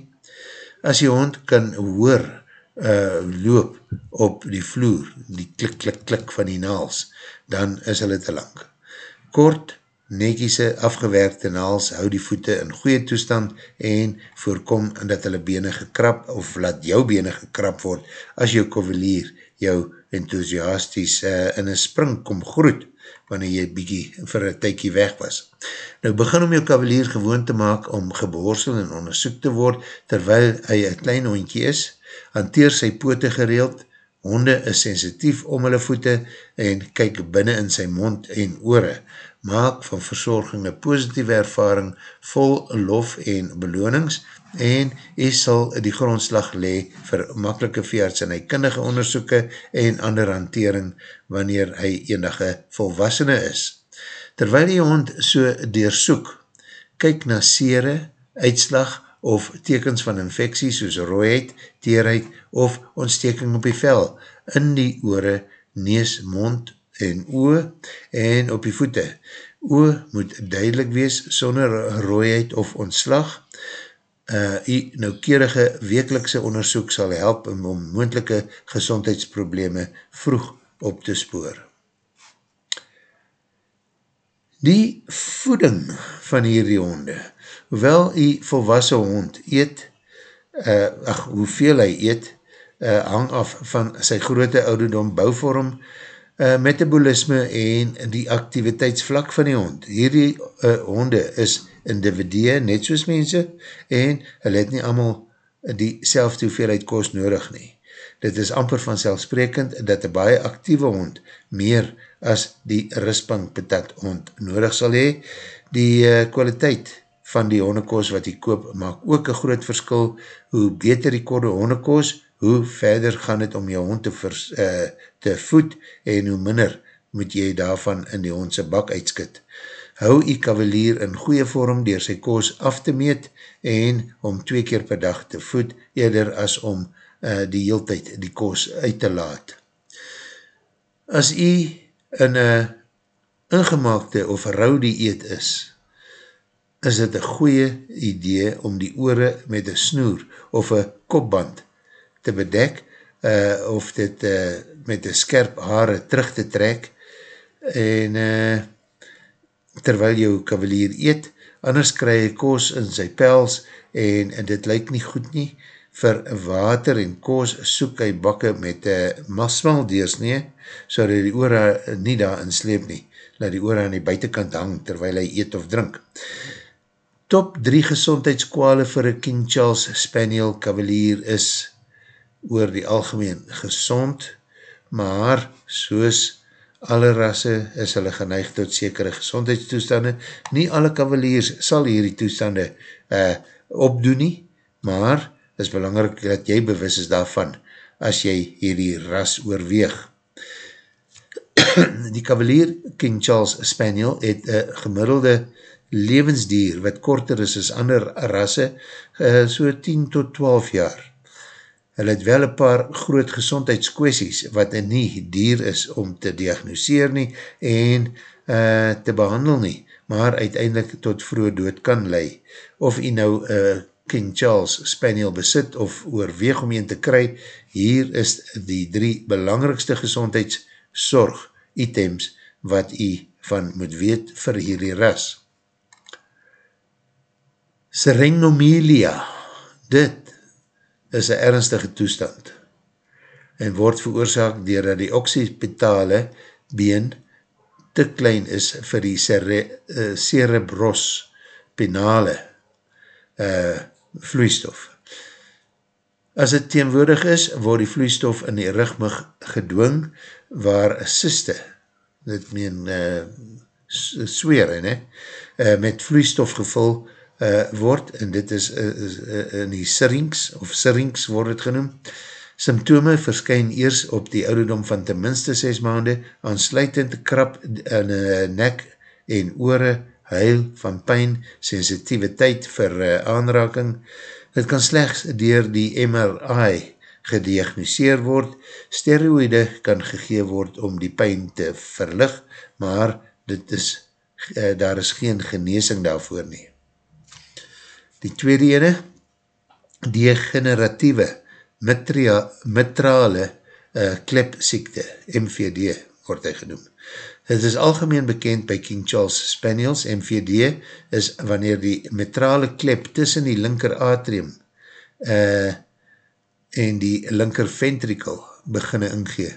As die hond kan hoor uh, loop op die vloer, die klik, klik, klik van die naals, dan is hulle te lang. Kort, nekiese afgewerkte naals hou die voete in goeie toestand en voorkom dat hulle bene gekrap of laat jou bene gekrap word as jou kovelier jou enthousiasties uh, in een spring kom groet wanneer jy bykie vir een tykie weg was. Nou begin om jou kavalier gewoon te maak om geborsel en onderzoek te word terwyl hy een klein hondje is, hanteer sy pote gereeld, honde is sensitief om hulle voete en kyk binnen in sy mond en oore, maak van verzorging een positieve ervaring vol lof en belonings en hy sal die grondslag le vir makkelike veerts en hy kindige onderzoeken en ander hantering wanneer hy enige volwassene is. Terwyl die hond so deersoek, kyk na sere, uitslag of tekens van infectie soos rooiheid, teerheid of ontsteking op die vel in die oore, nees, mond en oe en op die voete. Oe moet duidelik wees sonder rooiheid of ontslag. Uh, die noukerige wekelikse onderzoek sal help om, om moendelike gezondheidsprobleme vroeg op te spoor. Die voeding van hierdie honde, hoewel die volwassen hond eet, uh, ach, hoeveel hy eet, uh, hang af van sy grote ouderdom, bouvorm, uh, metabolisme en die activiteitsvlak van die hond. Hierdie uh, honde is individue, net soos mense, en hulle het nie allemaal die selfde hoeveelheid kost nodig nie. Dit is amper vanzelfsprekend dat een baie actieve hond meer as die rispang patat hond nodig sal hee. Die uh, kwaliteit van die hondekoos wat die koop maak ook een groot verskil. Hoe beter die korde hondekoos, hoe verder gaan het om jou hond te, vers, uh, te voed en hoe minder moet jy daarvan in die hondse bak uitskit. Hou die kavalier in goeie vorm dier sy koos af te meet en om twee keer per dag te voed eerder as om uh, die heeltijd die koos uit te laat. As jy in een ingemaakte of rauwde eet is, is dit een goeie idee om die oore met een snoer of een kopband te bedek uh, of dit uh, met een skerp haare terug te trek en uh, terwyl jou kavalier eet, anders kry hy koos in sy pels en, en dit lyk nie goed nie, vir water en koos soek hy bakke met uh, masmal deersnee, so dat die oora nie daar insleep nie, laat die oora aan die buitenkant hang terwyl hy eet of drink. Top 3 gezondheidskwale vir een King Charles Spaniel Cavalier is oor die algemeen gezond, maar soos alle rasse is hulle geneig tot sekere gezondheidstoestande. Nie alle kavaliers sal hierdie toestande uh, opdoen nie, maar is belangrijk dat jy bewus is daarvan as jy hierdie ras oorweeg. die kavalier King Charles Spaniel het een gemiddelde levensdier wat korter is as ander rasse uh, so 10 tot 12 jaar. Hulle het wel een paar groot gezondheidskwesties wat een nie dier is om te diagnoseer nie en uh, te behandel nie, maar uiteindelik tot vroeg dood kan lei. Of jy nou uh, King Charles Spaniel besit of oorweeg om een te kry, hier is die drie belangrikste gezondheidszorg items wat jy van moet weet vir hierdie ras. Serenomelia, dit is een ernstige toestand en word veroorzaak dier dat die occipitale been te klein is vir die cere, uh, cerebros penale uh, vloeistof. As het teenwoordig is, word die vloeistof in die rugmig gedwing waar syste, dit meen uh, sweer, ne? uh, met vloeistof gevul uh, word, en dit is, uh, is uh, in die syrinx, of syrinx word het genoem. Symptome verskyn eers op die ouderdom van ten minste 6 maande, aansluitend krap in uh, nek en oore, huil van pijn, sensitiviteit vir uh, aanraking. Het kan slechts dier die MRI gediagnoseer word. Steroïde kan gegee word om die pijn te verlig, maar dit is, uh, daar is geen geneesing daarvoor nie. Die tweede ene, degeneratieve metrale uh, klepsiekte, MVD word hy genoem. Het is algemeen bekend by King Charles Spaniels, MVD is wanneer die metrale klep tussen die linker atrium uh, en die linker ventricle beginne ingee.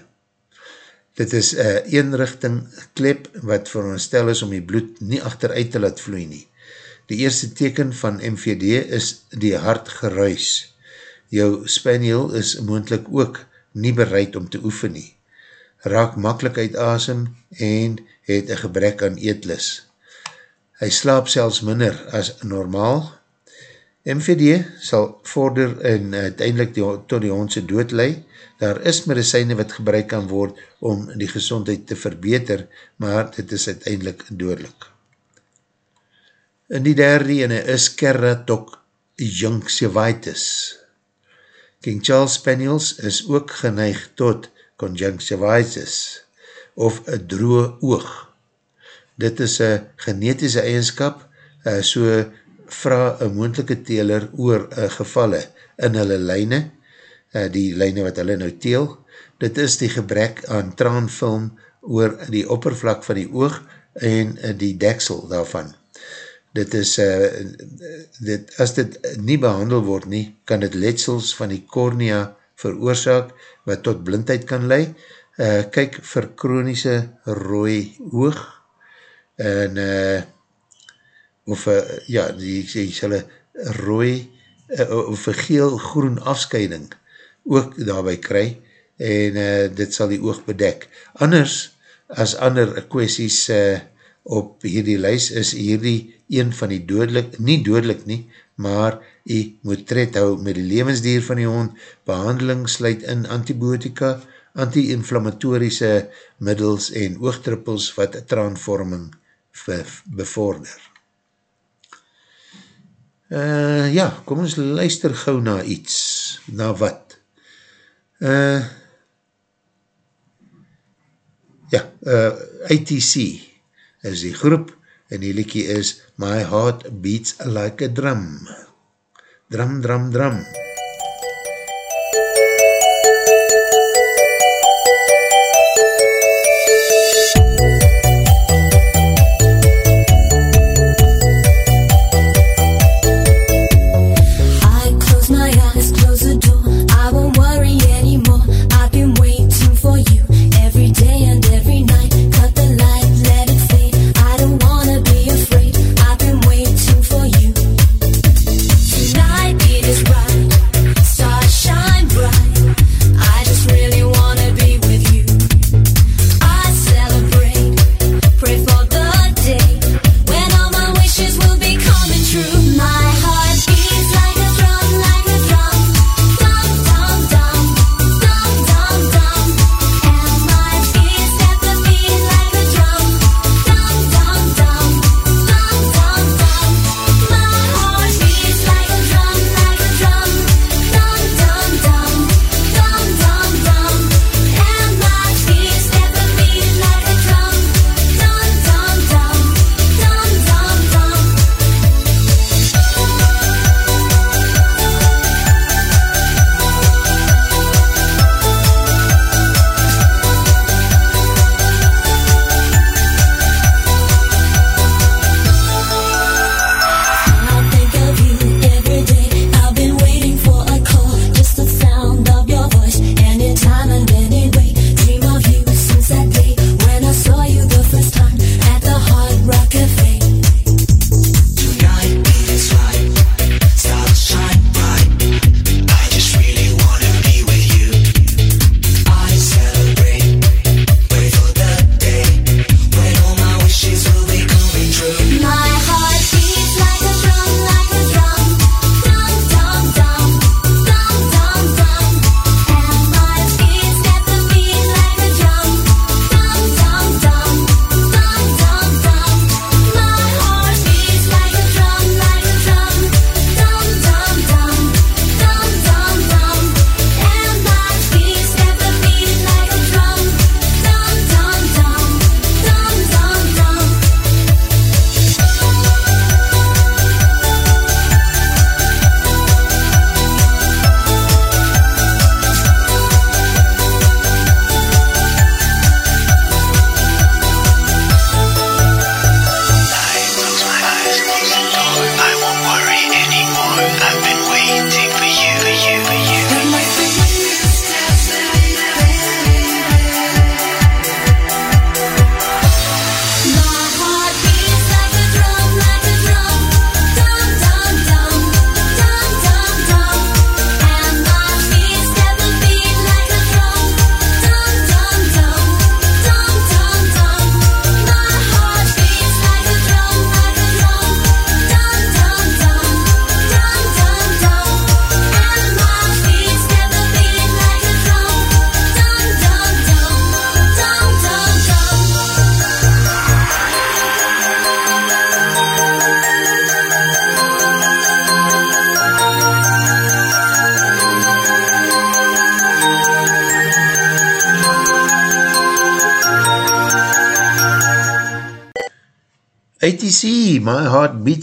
Dit is een uh, eenrichting klep wat veronderstel is om die bloed nie achteruit te laat vloei nie. Die eerste teken van MVD is die hart geruis. Jou spaniel is moendlik ook nie bereid om te oefen nie. Raak makkelijk uit asem en het een gebrek aan eetlis. Hy slaap selfs minder as normaal. MVD sal vorder en uiteindelik die, tot die hondse dood lei. Daar is medicijne wat gebruik kan word om die gezondheid te verbeter, maar dit is uiteindelik doodlik. In die derde ene is Keratoc Junxivitis. King Charles Spaniels is ook geneig tot Conjunctivitis of een droe oog. Dit is een genetische eigenskap, uh, so vraag een moendelike teler oor uh, gevalle in hulle lijne, uh, die lijne wat hulle nou teel. Dit is die gebrek aan traanfilm oor die oppervlak van die oog en die deksel daarvan. Dit is, uh, dit, as dit nie behandel word nie, kan dit letsels van die cornea veroorzaak, wat tot blindheid kan lei. Uh, kyk vir chronische rooi oog, en uh, of uh, ja, die, die sal een rooi uh, of geel-groen afscheiding ook daarby kry, en uh, dit sal die oog bedek. Anders, as ander kwesties uh, op hierdie lys, is hierdie een van die doodlik, nie doodlik nie, maar jy moet tred hou met die levensdier van die hond, behandeling sluit in antibiotika, anti-inflammatorische middels en oogdruppels wat traanvorming bevorder. Uh, ja, kom ons luister gauw na iets, na wat? Uh, ja, uh, ITC is die groep en die liekie is My Heart Beats Like a Drum. Drum, drum, drum. drum.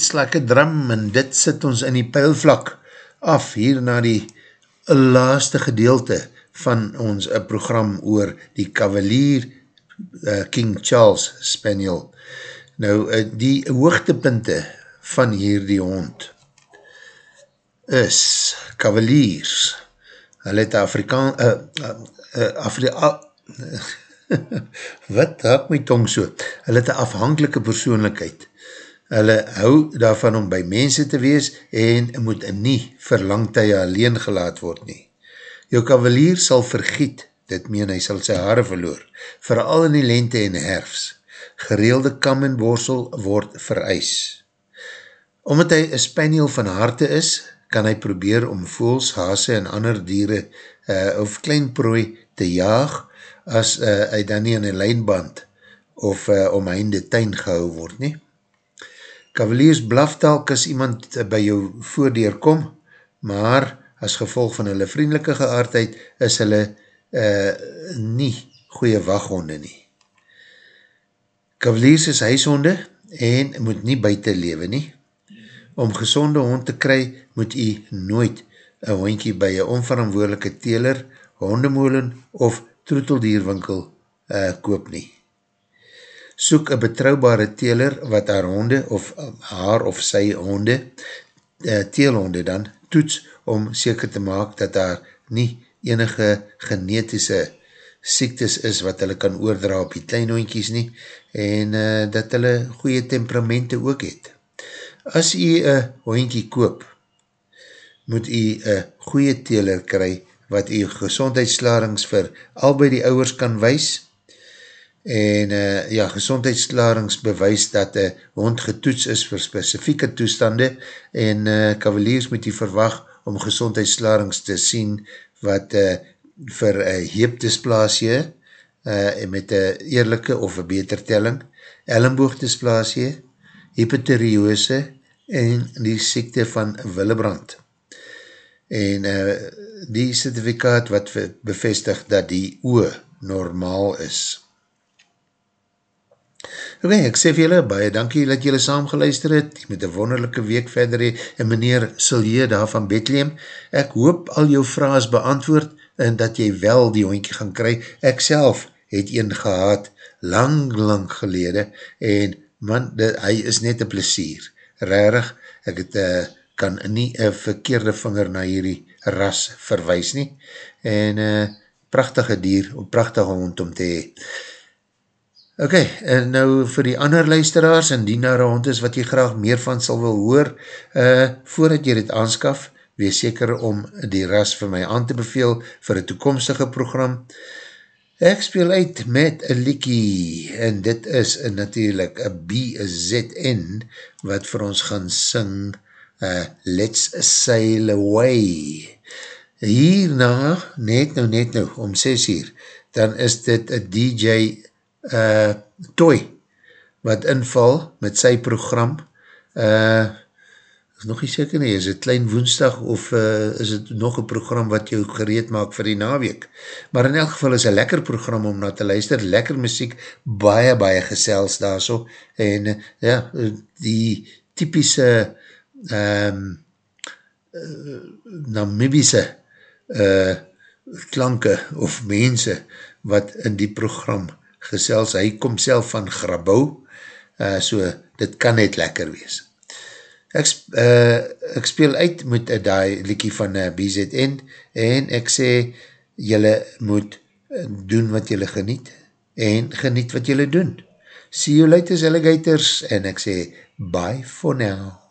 Beats Like a Drum, en dit sit ons in die pijlvlak af, hier na die laaste gedeelte van ons program oor die kavalier uh, King Charles Spaniel. Nou, uh, die hoogtepunte van hierdie hond is Cavaliers. Hulle het Afrikaan... Uh, uh, uh, Afri wat haak my tong so? Hulle het een afhankelike persoonlijkheid. Hulle hou daarvan om by mense te wees en moet nie vir langtye alleen gelaat word nie. Jou kavalier sal vergiet, dit meen hy sal sy haare verloor, vooral in die lente en herfs. Gereelde kam en borsel word vereis. Omdat hy een spaniel van harte is, kan hy probeer om voels, hase en ander dieren uh, of klein prooi te jaag, as uh, hy dan nie in een lijnband of uh, omheinde tuin gehou word nie. Cavaliers blaftalk as iemand by jou voordeur kom, maar as gevolg van hulle vriendelike geaardheid is hulle uh, nie goeie waghonde nie. Cavaliers is huishonde en moet nie buiten lewe nie. Om gezonde hond te kry, moet jy nooit een hondkie by een onverantwoordelike teler, hondemolen of troeteldierwinkel uh, koop nie. Soek een betrouwbare teler wat haar honde of haar of sy honde, uh, teelhonde dan, toets om seker te maak dat daar nie enige genetische siektes is wat hulle kan oordra op die kleinhondjies nie en uh, dat hulle goeie temperamente ook het. As jy een hondjie koop, moet jy een goeie teler kry wat die gezondheidslarings vir albei die ouwers kan wees en uh, ja, gezondheidslarings bewys dat die hond getoets is vir specifieke toestande en uh, kavaliers moet die verwag om gezondheidslarings te sien wat uh, vir uh, heepdysplasie uh, met een eerlijke of een beter telling, ellenboogdysplasie, hypotheriose en die siekte van Willebrand en uh, die certificaat wat bevestig dat die oe normaal is. Ok, ek sê vir julle, baie dankie dat julle saam geluister het, met een wonderlijke week verder he, en meneer Silje daar van Bethlehem, ek hoop al jou vraas beantwoord, en dat jy wel die hondkie gaan kry, ek self het een gehad, lang, lang gelede, en man, dit, hy is net een plesier, rarig, ek het uh, kan nie een verkeerde vinger na hierdie ras verwijs nie, en uh, prachtige dier, prachtige hond om te hee. Ok, en nou vir die ander luisteraars, en die nare hond is wat jy graag meer van sal wil hoor, uh, voordat jy dit aanskaf, wees seker om die ras vir my aan te beveel vir een toekomstige program. Ek speel uit met een liekie, en dit is natuurlijk een BZN, wat vir ons gaan sing, uh, Let's Sail Away. Hierna, net nou, net nou, om 6 uur, dan is dit een DJ uh, Toy, wat inval met sy program, uh, is nog nie seker nie, is het klein woensdag of uh, is het nog een program wat jou gereed maak vir die naweek. Maar in elk geval is een lekker program om na te luister, lekker muziek, baie, baie gesels daar so, en uh, ja, die typische um, uh, Namibiese uh, klanke of mense wat in die program gesels, hy kom self van Grabou, uh, so dit kan net lekker wees. Ek, uh, ek speel uit met uh, die liekie van uh, BZN en ek sê jylle moet doen wat jylle geniet en geniet wat jylle doen. See you later alligators en ek sê bye for now.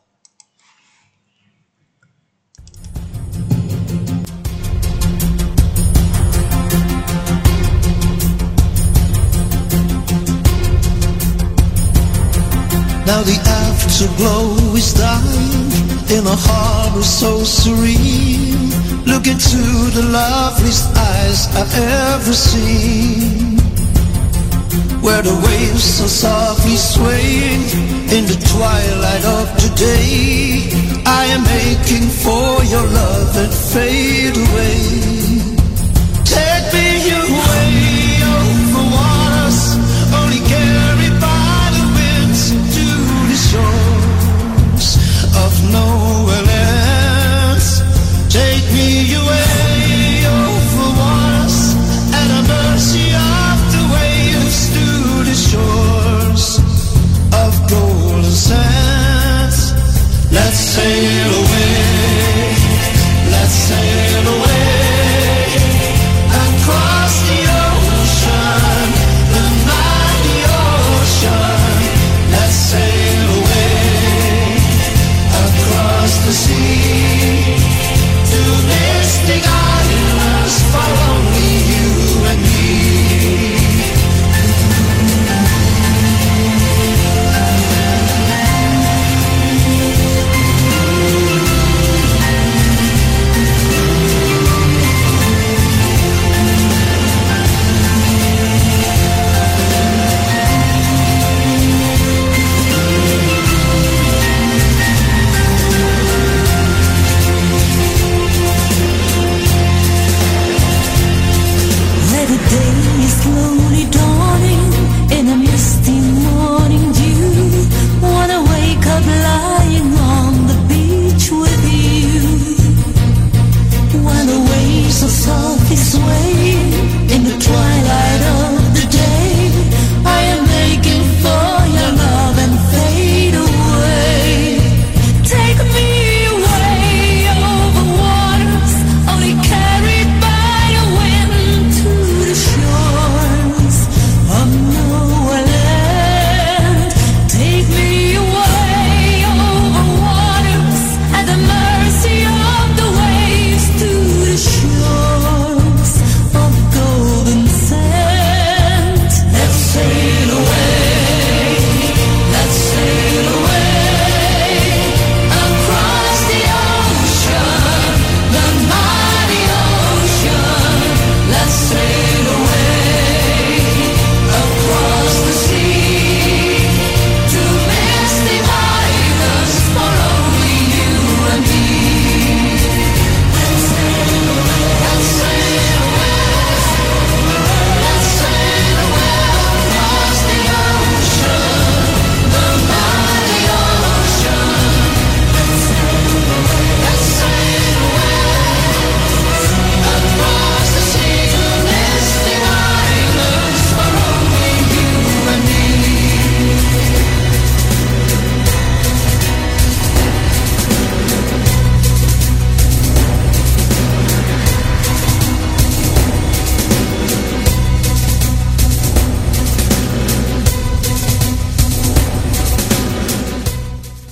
Now the afterglow is dying in a harbor so serene. Look into the loveliest eyes I've ever seen. Where the waves are softly swaying in the twilight of today. I am aching for your love and fade away.